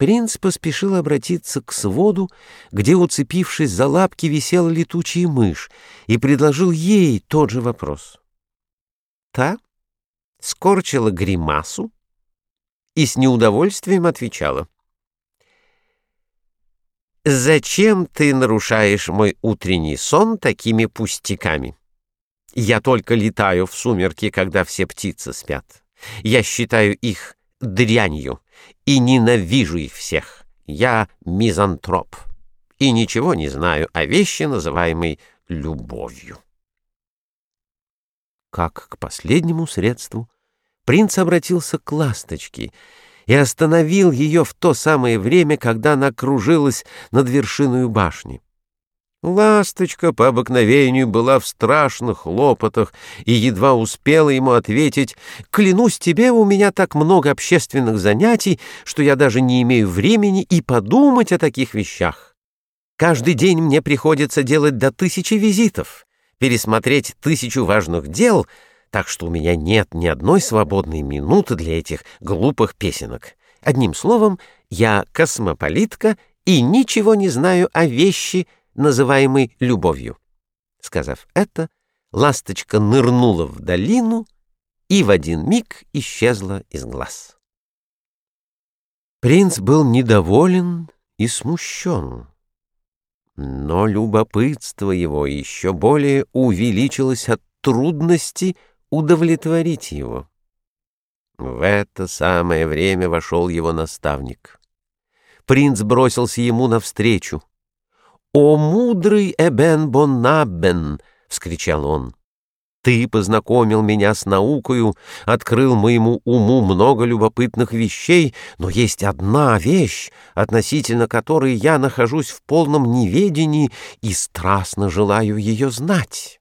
Принц поспешил обратиться к своду, где, уцепившись за лапки, висела летучая мышь, и предложил ей тот же вопрос. Та скорчила гримасу и с неудовольствием отвечала. «Зачем ты нарушаешь мой утренний сон такими пустяками? Я только летаю в сумерки, когда все птицы спят. Я считаю их дрянью и ненавижу их всех. Я мизантроп и ничего не знаю о вещи, называемой любовью. Как к последнему средству, принц обратился к ласточке и остановил ее в то самое время, когда она кружилась над вершиной башни. Ласточка по обыкновению была в страшных хлопотах и едва успела ему ответить «Клянусь тебе, у меня так много общественных занятий, что я даже не имею времени и подумать о таких вещах. Каждый день мне приходится делать до тысячи визитов, пересмотреть тысячу важных дел, так что у меня нет ни одной свободной минуты для этих глупых песенок. Одним словом, я космополитка и ничего не знаю о вещи, называемой любовью. Сказав это, ласточка нырнула в долину и в один миг исчезла из глаз. Принц был недоволен и смущен, но любопытство его еще более увеличилось от трудности удовлетворить его. В это самое время вошел его наставник. Принц бросился ему навстречу. «О мудрый Эбен Боннаббен!» — вскричал он. «Ты познакомил меня с наукою, открыл моему уму много любопытных вещей, но есть одна вещь, относительно которой я нахожусь в полном неведении и страстно желаю ее знать».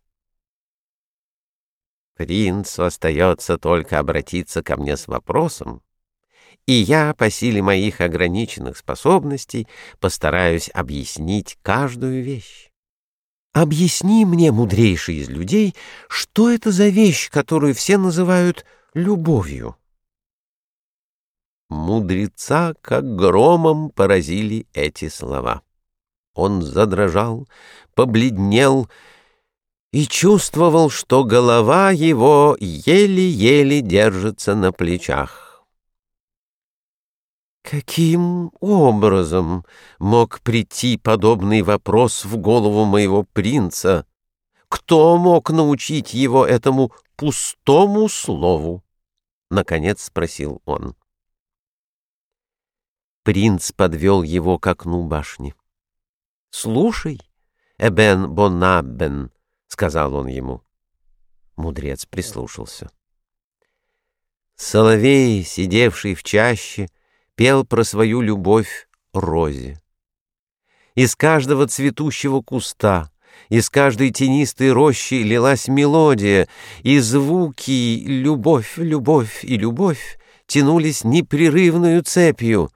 Принцу остается только обратиться ко мне с вопросом, и я, по силе моих ограниченных способностей, постараюсь объяснить каждую вещь. Объясни мне, мудрейший из людей, что это за вещь, которую все называют любовью? Мудреца, как громом, поразили эти слова. Он задрожал, побледнел и чувствовал, что голова его еле-еле держится на плечах. Каким образом мог прийти подобный вопрос в голову моего принца? Кто мог научить его этому пустому слову? Наконец спросил он. Принц подвел его к окну башни. «Слушай, Эбен Бонаббен», — сказал он ему. Мудрец прислушался. Соловей, сидевший в чаще, — пел про свою любовь розе. Из каждого цветущего куста, из каждой тенистой рощи лилась мелодия, и звуки «любовь, любовь и любовь» тянулись непрерывную цепью.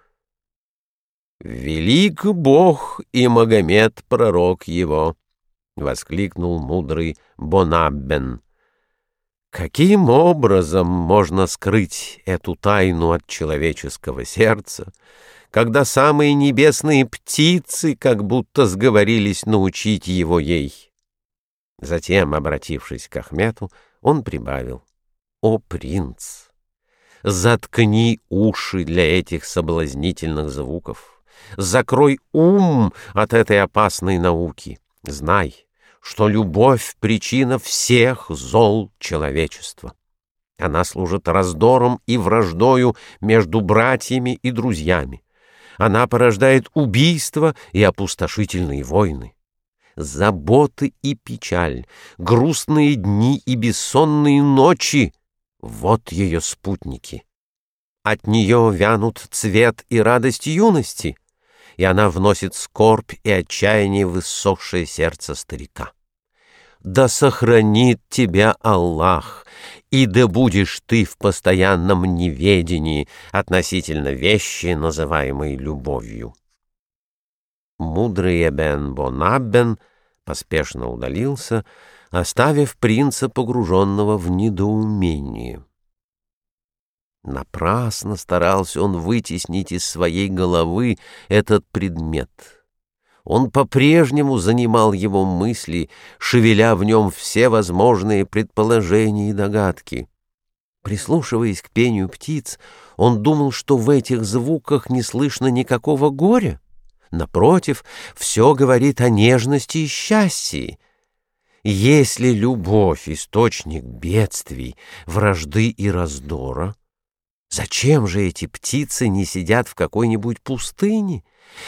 «Велик Бог и Магомед, пророк его!» — воскликнул мудрый Бонаббен. Каким образом можно скрыть эту тайну от человеческого сердца, когда самые небесные птицы как будто сговорились научить его ей? Затем, обратившись к Ахмету, он прибавил, «О, принц, заткни уши для этих соблазнительных звуков, закрой ум от этой опасной науки, знай, что любовь — причина всех зол человечества. Она служит раздором и враждою между братьями и друзьями. Она порождает убийства и опустошительные войны. Заботы и печаль, грустные дни и бессонные ночи — вот ее спутники. От нее вянут цвет и радость юности — и она вносит скорбь и отчаяние в иссохшее сердце старика. Да сохранит тебя Аллах, и да будешь ты в постоянном неведении относительно вещи, называемой любовью. Мудрый Эбен Бонаббен поспешно удалился, оставив принца погруженного в недоумение. Напрасно старался он вытеснить из своей головы этот предмет. Он по-прежнему занимал его мысли, шевеля в нем все возможные предположения и догадки. Прислушиваясь к пению птиц, он думал, что в этих звуках не слышно никакого горя. Напротив, все говорит о нежности и счастье. Если любовь — источник бедствий, вражды и раздора, зачем же эти птицы не сидят в какой-нибудь пустыне,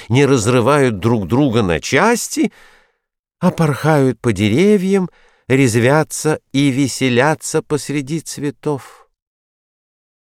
не разрывают друг друга на части, а порхают по деревьям, резвятся и веселятся посреди цветов?